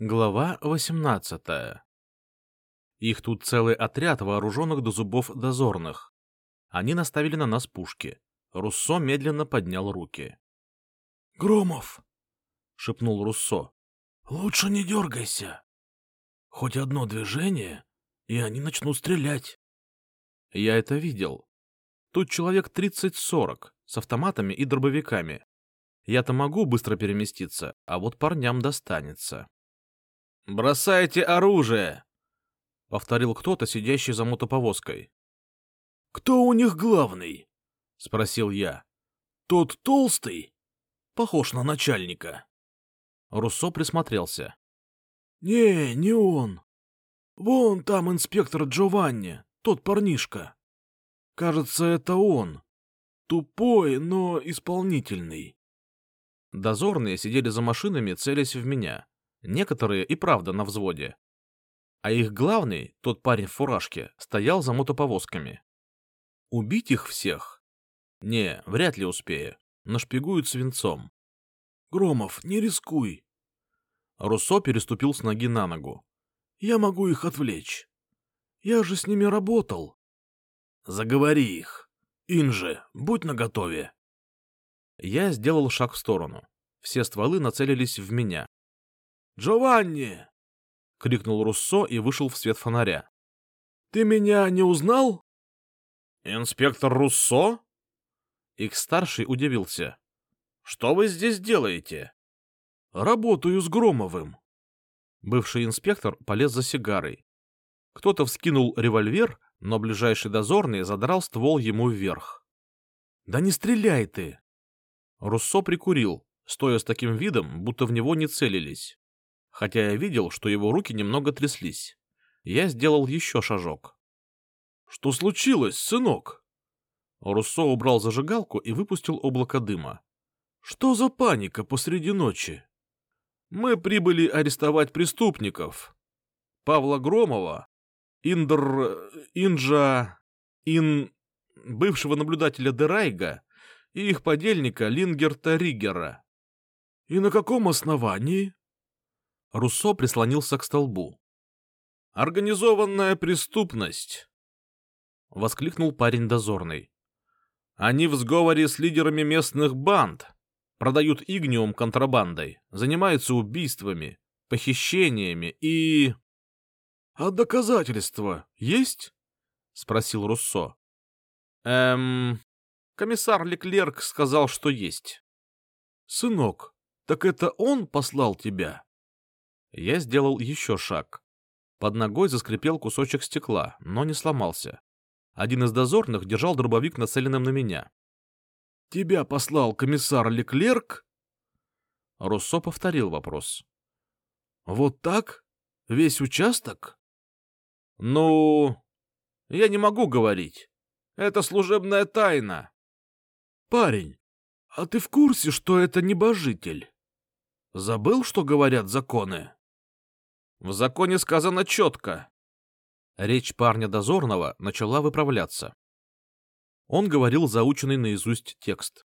Глава 18 Их тут целый отряд вооруженных до зубов дозорных. Они наставили на нас пушки. Руссо медленно поднял руки. — Громов! — шепнул Руссо. — Лучше не дергайся. Хоть одно движение, и они начнут стрелять. Я это видел. Тут человек 30-40 с автоматами и дробовиками. Я-то могу быстро переместиться, а вот парням достанется. «Бросайте оружие!» — повторил кто-то, сидящий за мотоповозкой. «Кто у них главный?» — спросил я. «Тот толстый? Похож на начальника». Руссо присмотрелся. «Не, не он. Вон там инспектор Джованни, тот парнишка. Кажется, это он. Тупой, но исполнительный». Дозорные сидели за машинами, целясь в меня. Некоторые и правда на взводе. А их главный, тот парень в фуражке, стоял за мотоповозками. Убить их всех? Не, вряд ли успею. Нашпигуют свинцом. Громов, не рискуй. Руссо переступил с ноги на ногу. Я могу их отвлечь. Я же с ними работал. Заговори их. Инже, будь наготове. Я сделал шаг в сторону. Все стволы нацелились в меня. «Джованни!» — крикнул Руссо и вышел в свет фонаря. «Ты меня не узнал?» «Инспектор Руссо?» Их старший удивился. «Что вы здесь делаете?» «Работаю с Громовым». Бывший инспектор полез за сигарой. Кто-то вскинул револьвер, но ближайший дозорный задрал ствол ему вверх. «Да не стреляй ты!» Руссо прикурил, стоя с таким видом, будто в него не целились хотя я видел, что его руки немного тряслись. Я сделал еще шажок. — Что случилось, сынок? Руссо убрал зажигалку и выпустил облако дыма. — Что за паника посреди ночи? — Мы прибыли арестовать преступников. Павла Громова, Индр... Инжа... Ин... бывшего наблюдателя Дерайга и их подельника Лингерта Ригера. — И на каком основании? Руссо прислонился к столбу. «Организованная преступность!» — воскликнул парень дозорный. «Они в сговоре с лидерами местных банд, продают игниум контрабандой, занимаются убийствами, похищениями и...» «А доказательства есть?» — спросил Руссо. «Эм...» Комиссар Леклерк сказал, что есть. «Сынок, так это он послал тебя?» Я сделал еще шаг. Под ногой заскрипел кусочек стекла, но не сломался. Один из дозорных держал дробовик, нацеленным на меня. — Тебя послал комиссар Леклерк? Руссо повторил вопрос. — Вот так? Весь участок? — Ну... Я не могу говорить. Это служебная тайна. — Парень, а ты в курсе, что это небожитель? Забыл, что говорят законы? В законе сказано четко. Речь парня дозорного начала выправляться. Он говорил заученный наизусть текст.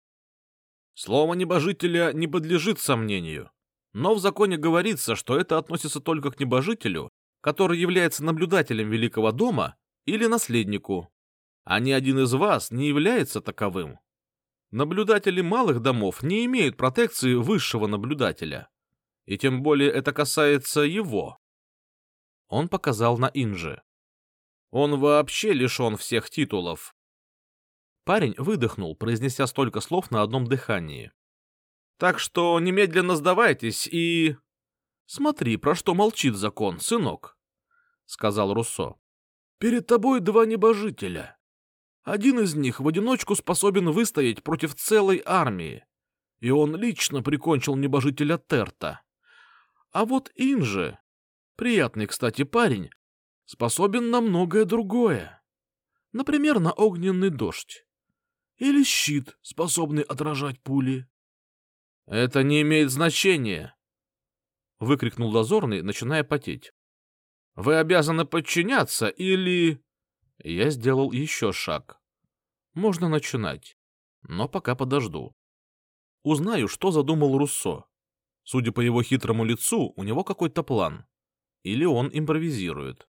Слово небожителя не подлежит сомнению, но в законе говорится, что это относится только к небожителю, который является наблюдателем Великого дома или наследнику, а ни один из вас не является таковым. Наблюдатели малых домов не имеют протекции высшего наблюдателя и тем более это касается его. Он показал на Инжи. Он вообще лишен всех титулов. Парень выдохнул, произнеся столько слов на одном дыхании. Так что немедленно сдавайтесь и... Смотри, про что молчит закон, сынок, — сказал Руссо. Перед тобой два небожителя. Один из них в одиночку способен выстоять против целой армии, и он лично прикончил небожителя Терта. А вот Инжи, приятный, кстати, парень, способен на многое другое. Например, на огненный дождь. Или щит, способный отражать пули. — Это не имеет значения! — выкрикнул дозорный, начиная потеть. — Вы обязаны подчиняться или... Я сделал еще шаг. Можно начинать, но пока подожду. Узнаю, что задумал Руссо. Судя по его хитрому лицу, у него какой-то план. Или он импровизирует.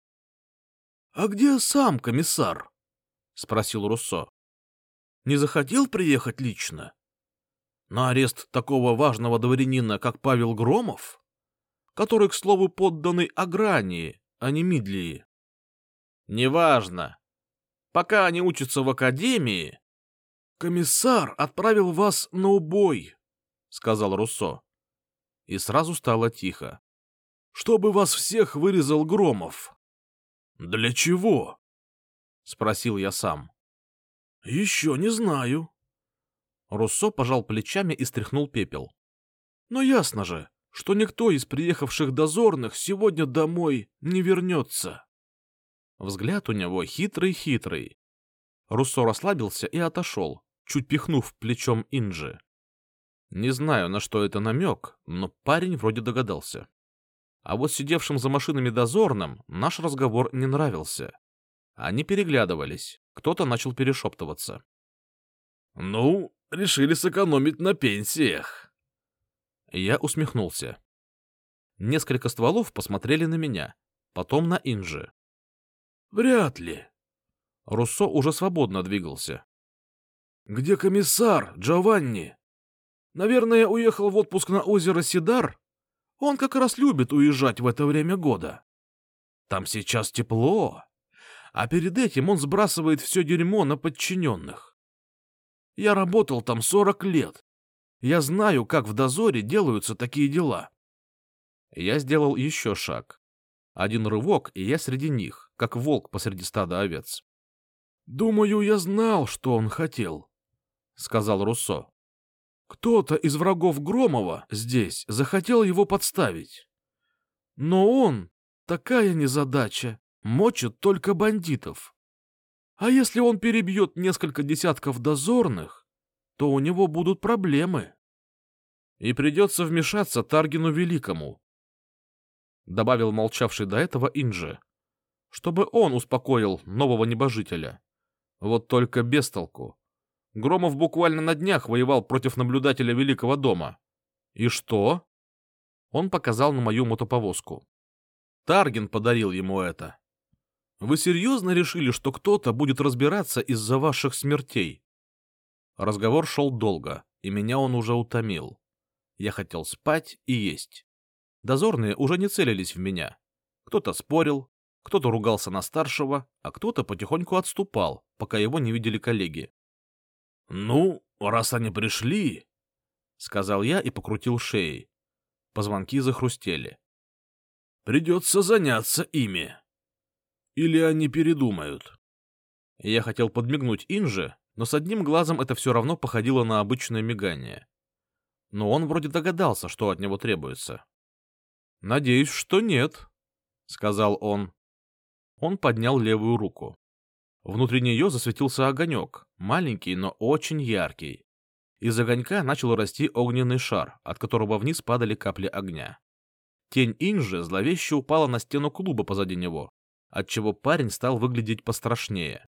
— А где сам комиссар? — спросил Руссо. — Не захотел приехать лично? На арест такого важного дворянина, как Павел Громов? Который, к слову, подданный Агрании, а не Мидлии. — Неважно. Пока они учатся в академии... — Комиссар отправил вас на убой, — сказал Руссо. И сразу стало тихо. — Чтобы вас всех вырезал Громов. — Для чего? — спросил я сам. — Еще не знаю. Руссо пожал плечами и стряхнул пепел. — Но ясно же, что никто из приехавших дозорных сегодня домой не вернется. Взгляд у него хитрый-хитрый. Руссо расслабился и отошел, чуть пихнув плечом Инджи. Не знаю, на что это намек, но парень вроде догадался. А вот сидевшим за машинами дозорным наш разговор не нравился. Они переглядывались, кто-то начал перешептываться. — Ну, решили сэкономить на пенсиях. Я усмехнулся. Несколько стволов посмотрели на меня, потом на Инжи. Вряд ли. Руссо уже свободно двигался. Где комиссар, Джованни? Наверное, уехал в отпуск на озеро Сидар? Он как раз любит уезжать в это время года. Там сейчас тепло, а перед этим он сбрасывает все дерьмо на подчиненных. Я работал там сорок лет. Я знаю, как в дозоре делаются такие дела. Я сделал еще шаг. Один рывок, и я среди них, как волк посреди стада овец. — Думаю, я знал, что он хотел, — сказал Руссо. — Кто-то из врагов Громова здесь захотел его подставить. Но он, такая незадача, мочит только бандитов. А если он перебьет несколько десятков дозорных, то у него будут проблемы. И придется вмешаться Таргину Великому, — добавил молчавший до этого Инджи, — чтобы он успокоил нового небожителя. Вот только без толку. Громов буквально на днях воевал против наблюдателя Великого дома. И что? Он показал на мою мотоповозку. Таргин подарил ему это. Вы серьезно решили, что кто-то будет разбираться из-за ваших смертей? Разговор шел долго, и меня он уже утомил. Я хотел спать и есть. Дозорные уже не целились в меня. Кто-то спорил, кто-то ругался на старшего, а кто-то потихоньку отступал, пока его не видели коллеги. — Ну, раз они пришли, — сказал я и покрутил шеей. Позвонки захрустели. — Придется заняться ими. Или они передумают. Я хотел подмигнуть Инже, но с одним глазом это все равно походило на обычное мигание. Но он вроде догадался, что от него требуется. — Надеюсь, что нет, — сказал он. Он поднял левую руку. Внутри нее засветился огонек, маленький, но очень яркий. Из огонька начал расти огненный шар, от которого вниз падали капли огня. Тень Инжи зловеще упала на стену клуба позади него, отчего парень стал выглядеть пострашнее.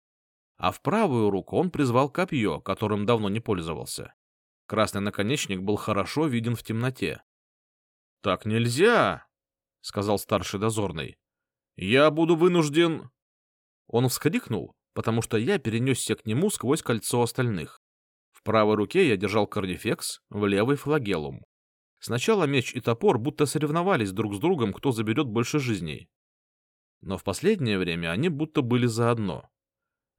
А в правую руку он призвал копье, которым давно не пользовался. Красный наконечник был хорошо виден в темноте. — Так нельзя, — сказал старший дозорный. — Я буду вынужден... Он вскрикнул, потому что я перенесся к нему сквозь кольцо остальных. В правой руке я держал корнифекс, в левой — флагелум. Сначала меч и топор будто соревновались друг с другом, кто заберет больше жизней. Но в последнее время они будто были заодно.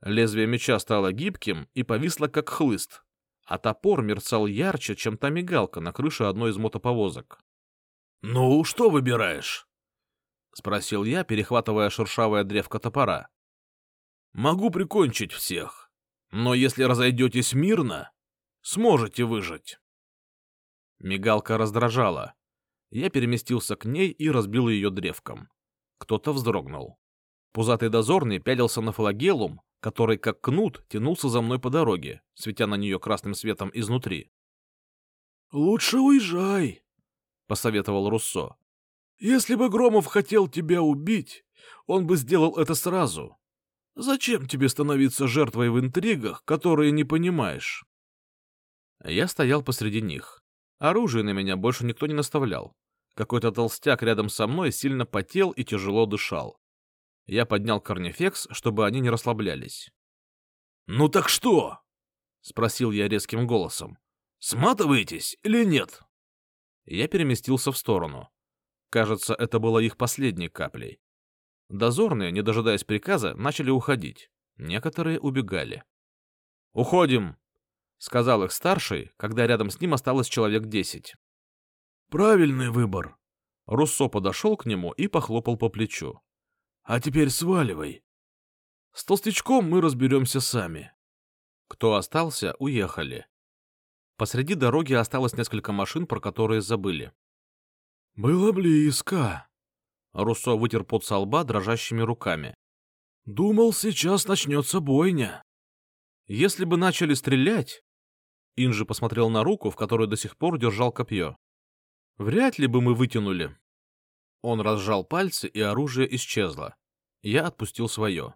Лезвие меча стало гибким и повисло как хлыст, а топор мерцал ярче, чем та мигалка на крыше одной из мотоповозок. — Ну, что выбираешь? — спросил я, перехватывая шершавое древко топора. — Могу прикончить всех, но если разойдетесь мирно, сможете выжить. Мигалка раздражала. Я переместился к ней и разбил ее древком. Кто-то вздрогнул. Пузатый дозорный пялился на флагелум, который, как кнут, тянулся за мной по дороге, светя на нее красным светом изнутри. — Лучше уезжай, посоветовал Руссо. Если бы Громов хотел тебя убить, он бы сделал это сразу. Зачем тебе становиться жертвой в интригах, которые не понимаешь? Я стоял посреди них. Оружие на меня больше никто не наставлял. Какой-то толстяк рядом со мной сильно потел и тяжело дышал. Я поднял корнифекс, чтобы они не расслаблялись. «Ну так что?» — спросил я резким голосом. «Сматываетесь или нет?» Я переместился в сторону. Кажется, это было их последней каплей. Дозорные, не дожидаясь приказа, начали уходить. Некоторые убегали. «Уходим!» — сказал их старший, когда рядом с ним осталось человек десять. «Правильный выбор!» Руссо подошел к нему и похлопал по плечу. «А теперь сваливай. С толстячком мы разберемся сами». Кто остался, уехали. Посреди дороги осталось несколько машин, про которые забыли. «Было близко», Руссо вытер пот со лба дрожащими руками. «Думал, сейчас начнется бойня». «Если бы начали стрелять...» Инжи посмотрел на руку, в которой до сих пор держал копье. «Вряд ли бы мы вытянули». Он разжал пальцы, и оружие исчезло. Я отпустил свое.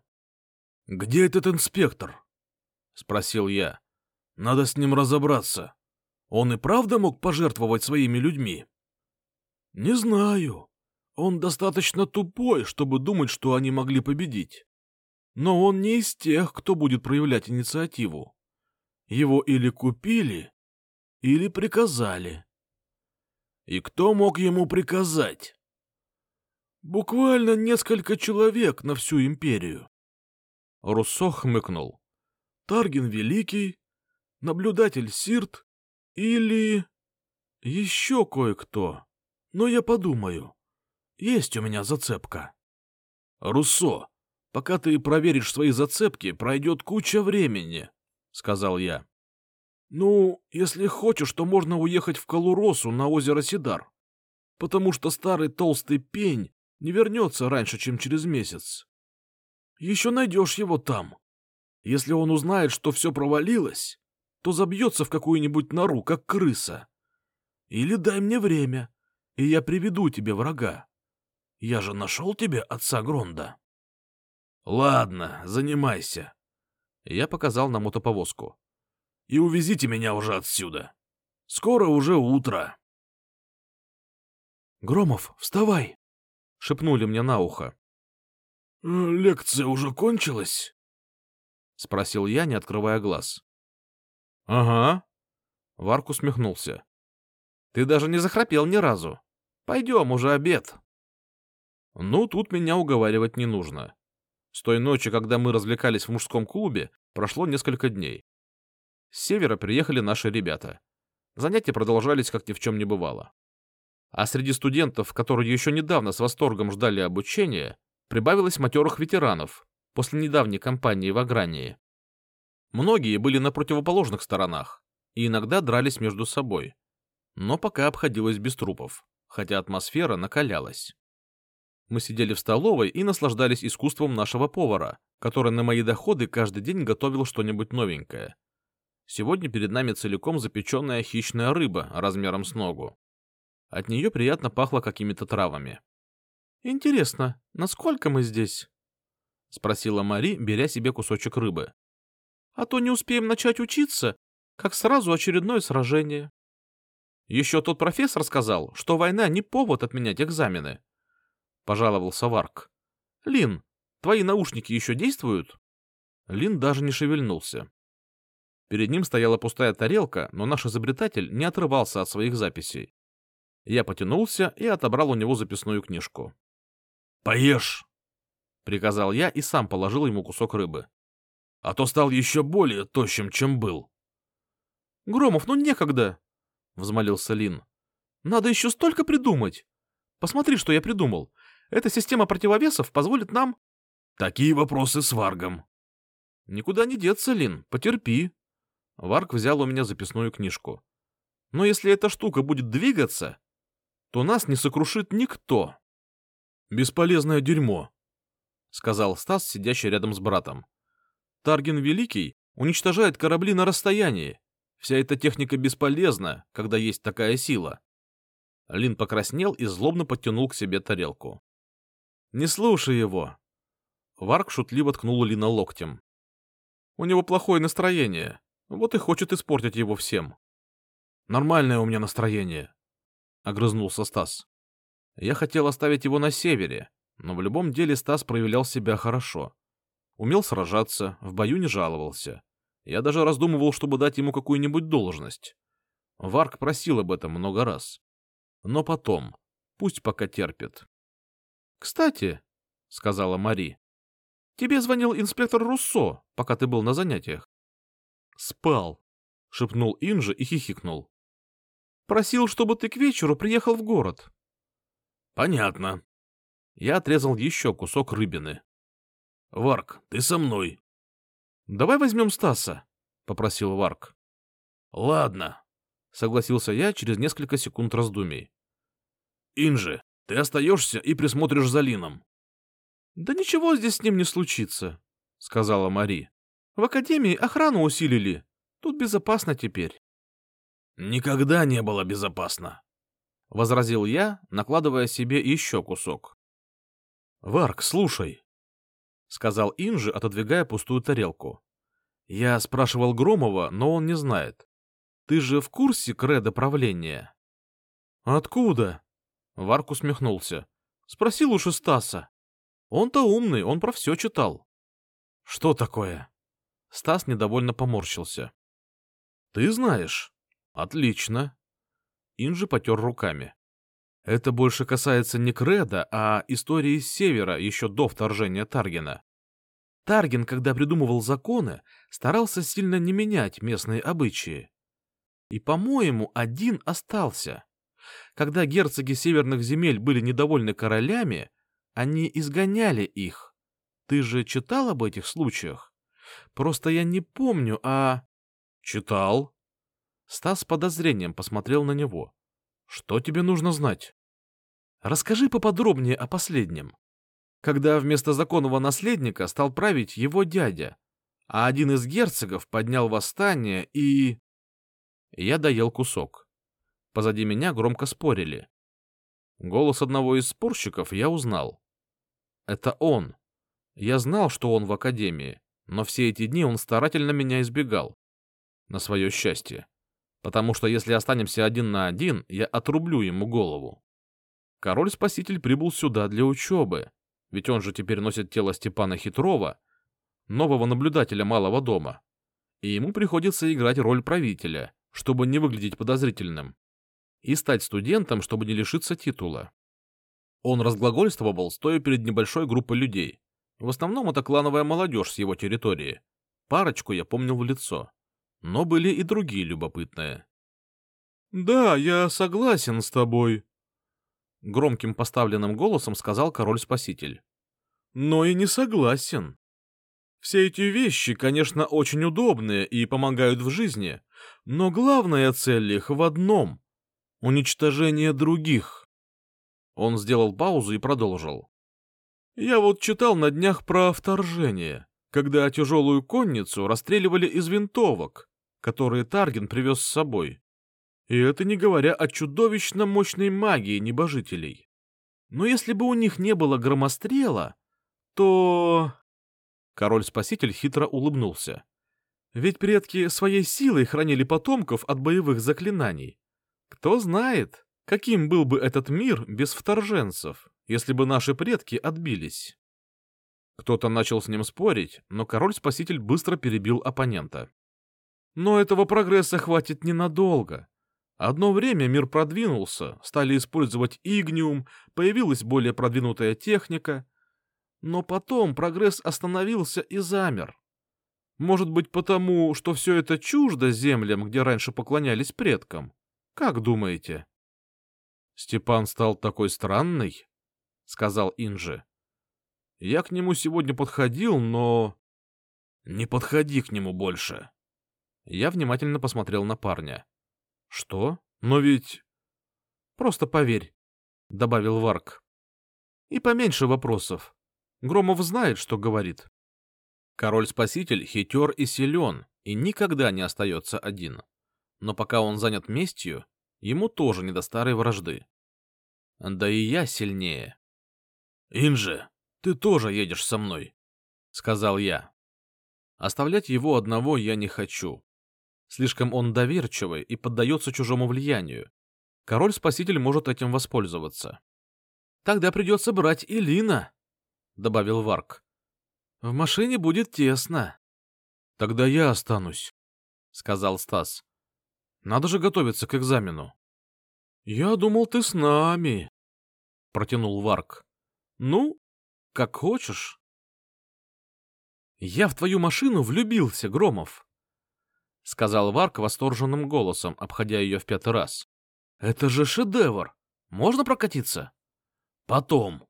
«Где этот инспектор?» — спросил я. «Надо с ним разобраться. Он и правда мог пожертвовать своими людьми?» «Не знаю», он достаточно тупой, чтобы думать, что они могли победить. Но он не из тех, кто будет проявлять инициативу. Его или купили, или приказали. И кто мог ему приказать? Буквально несколько человек на всю империю. Руссо хмыкнул. Тарген Великий, наблюдатель Сирт или... еще кое-кто. Но я подумаю. Есть у меня зацепка. Руссо, пока ты проверишь свои зацепки, пройдет куча времени, — сказал я. Ну, если хочешь, то можно уехать в Калуросу на озеро Сидар, потому что старый толстый пень не вернется раньше, чем через месяц. Еще найдешь его там. Если он узнает, что все провалилось, то забьется в какую-нибудь нору, как крыса. Или дай мне время, и я приведу тебе врага. Я же нашел тебе отца Гронда. Ладно, занимайся. Я показал на мотоповозку. И увезите меня уже отсюда. Скоро уже утро. Громов, вставай, шепнули мне на ухо. «Э, лекция уже кончилась? спросил я, не открывая глаз. Ага. Варк усмехнулся. Ты даже не захрапел ни разу. Пойдем, уже обед. Ну, тут меня уговаривать не нужно. С той ночи, когда мы развлекались в мужском клубе, прошло несколько дней. С севера приехали наши ребята. Занятия продолжались, как ни в чем не бывало. А среди студентов, которые еще недавно с восторгом ждали обучения, прибавилось матерых ветеранов после недавней кампании в Агрании. Многие были на противоположных сторонах и иногда дрались между собой. Но пока обходилось без трупов, хотя атмосфера накалялась. Мы сидели в столовой и наслаждались искусством нашего повара, который на мои доходы каждый день готовил что-нибудь новенькое. Сегодня перед нами целиком запеченная хищная рыба размером с ногу. От нее приятно пахло какими-то травами. «Интересно, насколько мы здесь?» — спросила Мари, беря себе кусочек рыбы. «А то не успеем начать учиться, как сразу очередное сражение». Еще тот профессор сказал, что война не повод отменять экзамены, — пожаловался Варк. «Лин, твои наушники еще действуют?» Лин даже не шевельнулся. Перед ним стояла пустая тарелка, но наш изобретатель не отрывался от своих записей. Я потянулся и отобрал у него записную книжку. «Поешь!» — приказал я и сам положил ему кусок рыбы. «А то стал еще более тощим, чем был». «Громов, ну некогда!» — взмолился Лин. «Надо еще столько придумать! Посмотри, что я придумал. Эта система противовесов позволит нам... Такие вопросы с Варгом. Никуда не деться, Лин, потерпи. Варг взял у меня записную книжку. Но если эта штука будет двигаться, то нас не сокрушит никто. Бесполезное дерьмо, сказал Стас, сидящий рядом с братом. Тарген Великий уничтожает корабли на расстоянии. Вся эта техника бесполезна, когда есть такая сила. Лин покраснел и злобно подтянул к себе тарелку. Не слушай его. Варк шутливо ткнул Лина локтем. У него плохое настроение, вот и хочет испортить его всем. Нормальное у меня настроение, — огрызнулся Стас. Я хотел оставить его на севере, но в любом деле Стас проявлял себя хорошо. Умел сражаться, в бою не жаловался. Я даже раздумывал, чтобы дать ему какую-нибудь должность. Варк просил об этом много раз. Но потом, пусть пока терпит. — Кстати, — сказала Мари, — тебе звонил инспектор Руссо, пока ты был на занятиях. — Спал, — шепнул Инжи и хихикнул. — Просил, чтобы ты к вечеру приехал в город. — Понятно. Я отрезал еще кусок рыбины. — Варк, ты со мной. — Давай возьмем Стаса, — попросил Варк. — Ладно, — согласился я через несколько секунд раздумий. — Инжи, ты остаешься и присмотришь за Лином. — Да ничего здесь с ним не случится, — сказала Мари. — В академии охрану усилили. Тут безопасно теперь. — Никогда не было безопасно, — возразил я, накладывая себе еще кусок. — Варк, слушай, — сказал Инжи, отодвигая пустую тарелку. — Я спрашивал Громова, но он не знает. Ты же в курсе кредо правления? — Откуда? — Варк усмехнулся. — Спросил уж и Стаса. Он-то умный, он про все читал. — Что такое? Стас недовольно поморщился. — Ты знаешь? — Отлично. Инжи потер руками. Это больше касается не Креда, а истории с Севера еще до вторжения Таргена. Тарген, когда придумывал законы, старался сильно не менять местные обычаи. И, по-моему, один остался. Когда герцоги северных земель были недовольны королями, они изгоняли их. Ты же читал об этих случаях? Просто я не помню, а... Читал. Стас с подозрением посмотрел на него. Что тебе нужно знать? Расскажи поподробнее о последнем. Когда вместо законного наследника стал править его дядя, а один из герцогов поднял восстание и... Я доел кусок. Позади меня громко спорили. Голос одного из спорщиков я узнал. Это он. Я знал, что он в академии, но все эти дни он старательно меня избегал. На свое счастье потому что если останемся один на один, я отрублю ему голову. Король-спаситель прибыл сюда для учебы, ведь он же теперь носит тело Степана Хитрова, нового наблюдателя Малого дома, и ему приходится играть роль правителя, чтобы не выглядеть подозрительным, и стать студентом, чтобы не лишиться титула. Он разглагольствовал, стоя перед небольшой группой людей. В основном это клановая молодежь с его территории. Парочку я помнил в лицо но были и другие любопытные. «Да, я согласен с тобой», — громким поставленным голосом сказал король-спаситель. «Но и не согласен. Все эти вещи, конечно, очень удобные и помогают в жизни, но главная цель их в одном — уничтожение других». Он сделал паузу и продолжил. «Я вот читал на днях про вторжение, когда тяжелую конницу расстреливали из винтовок, которые Тарген привез с собой. И это не говоря о чудовищно мощной магии небожителей. Но если бы у них не было громострела, то... Король-спаситель хитро улыбнулся. Ведь предки своей силой хранили потомков от боевых заклинаний. Кто знает, каким был бы этот мир без вторженцев, если бы наши предки отбились. Кто-то начал с ним спорить, но король-спаситель быстро перебил оппонента. Но этого прогресса хватит ненадолго. Одно время мир продвинулся, стали использовать игниум, появилась более продвинутая техника. Но потом прогресс остановился и замер. Может быть потому, что все это чуждо землям, где раньше поклонялись предкам? Как думаете? Степан стал такой странный, — сказал Инжи. Я к нему сегодня подходил, но... Не подходи к нему больше, я внимательно посмотрел на парня. «Что? Но ведь...» «Просто поверь», — добавил Варк. «И поменьше вопросов. Громов знает, что говорит». Король-спаситель хитер и силен, и никогда не остается один. Но пока он занят местью, ему тоже не до старой вражды. Да и я сильнее. «Инже, ты тоже едешь со мной», — сказал я. Оставлять его одного я не хочу. Слишком он доверчивый и поддается чужому влиянию. Король-спаситель может этим воспользоваться. Тогда придется брать и Лина, — добавил Варк. В машине будет тесно. Тогда я останусь, — сказал Стас. Надо же готовиться к экзамену. Я думал, ты с нами, — протянул Варк. Ну, как хочешь. Я в твою машину влюбился, Громов, — сказал Варк восторженным голосом, обходя ее в пятый раз. Это же шедевр! Можно прокатиться? Потом.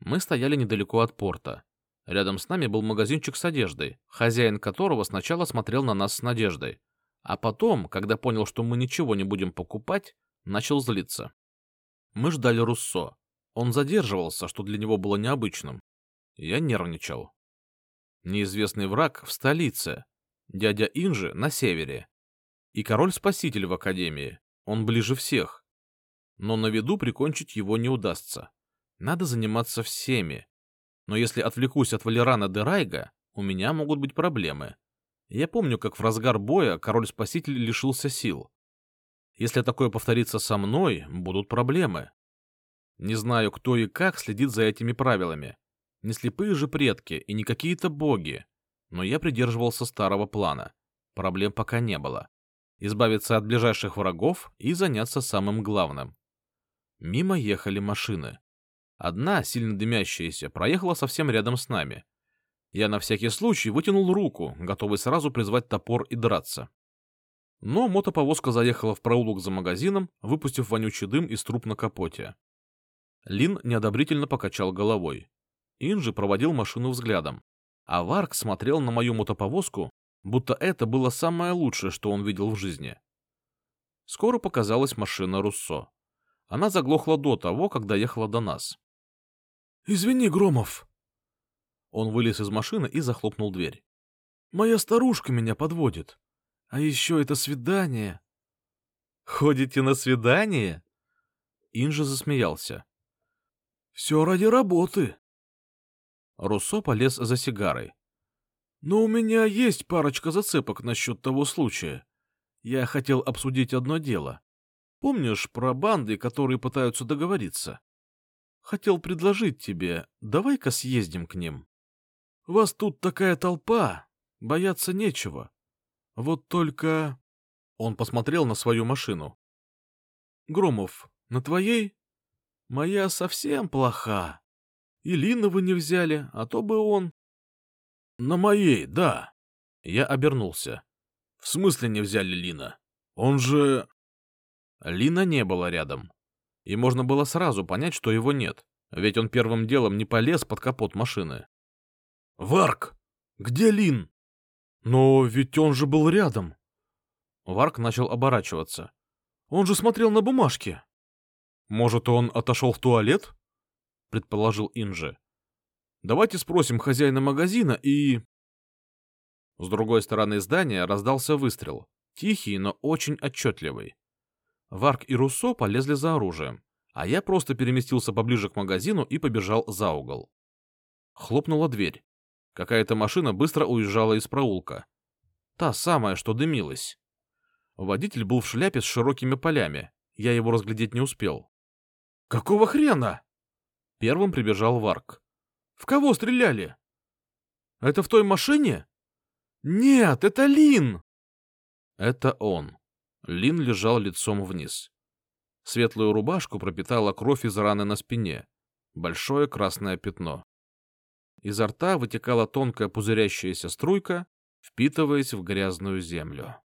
Мы стояли недалеко от порта. Рядом с нами был магазинчик с одеждой, хозяин которого сначала смотрел на нас с надеждой, а потом, когда понял, что мы ничего не будем покупать, начал злиться. Мы ждали Руссо. Он задерживался, что для него было необычным. Я нервничал. Неизвестный враг в столице, дядя Инжи на севере. И король-спаситель в академии, он ближе всех. Но на виду прикончить его не удастся. Надо заниматься всеми, но если отвлекусь от Валерана де Райга, у меня могут быть проблемы. Я помню, как в разгар боя король-спаситель лишился сил. Если такое повторится со мной, будут проблемы. Не знаю, кто и как следит за этими правилами. Не слепые же предки и не какие-то боги. Но я придерживался старого плана. Проблем пока не было. Избавиться от ближайших врагов и заняться самым главным. Мимо ехали машины. Одна, сильно дымящаяся, проехала совсем рядом с нами. Я на всякий случай вытянул руку, готовый сразу призвать топор и драться. Но мотоповозка заехала в проулок за магазином, выпустив вонючий дым из труб на капоте. Лин неодобрительно покачал головой. Инжи проводил машину взглядом, а Варк смотрел на мою мотоповозку, будто это было самое лучшее, что он видел в жизни. Скоро показалась машина Руссо. Она заглохла до того, когда ехала до нас. Извини, Громов. Он вылез из машины и захлопнул дверь. Моя старушка меня подводит. А еще это свидание. Ходите на свидание? Инжи засмеялся. Все ради работы. Руссо полез за сигарой. Но у меня есть парочка зацепок насчет того случая. Я хотел обсудить одно дело. Помнишь про банды, которые пытаются договориться? Хотел предложить тебе, давай-ка съездим к ним. Вас тут такая толпа, бояться нечего. Вот только...» Он посмотрел на свою машину. «Громов, на твоей? Моя совсем плоха. И Лина вы не взяли, а то бы он...» «На моей, да». Я обернулся. «В смысле не взяли Лина? Он же...» Лина не было рядом и можно было сразу понять, что его нет, ведь он первым делом не полез под капот машины. «Варк! Где Лин?» «Но ведь он же был рядом!» Варк начал оборачиваться. «Он же смотрел на бумажки!» «Может, он отошел в туалет?» — предположил Инжи. «Давайте спросим хозяина магазина и...» С другой стороны здания раздался выстрел, тихий, но очень отчетливый. Варк и Руссо полезли за оружием, а я просто переместился поближе к магазину и побежал за угол. Хлопнула дверь. Какая-то машина быстро уезжала из проулка. Та самая, что дымилась. Водитель был в шляпе с широкими полями. Я его разглядеть не успел. «Какого хрена?» Первым прибежал Варк. «В кого стреляли?» «Это в той машине?» «Нет, это Лин!» Это он. Лин лежал лицом вниз. Светлую рубашку пропитала кровь из раны на спине. Большое красное пятно. Изо рта вытекала тонкая пузырящаяся струйка, впитываясь в грязную землю.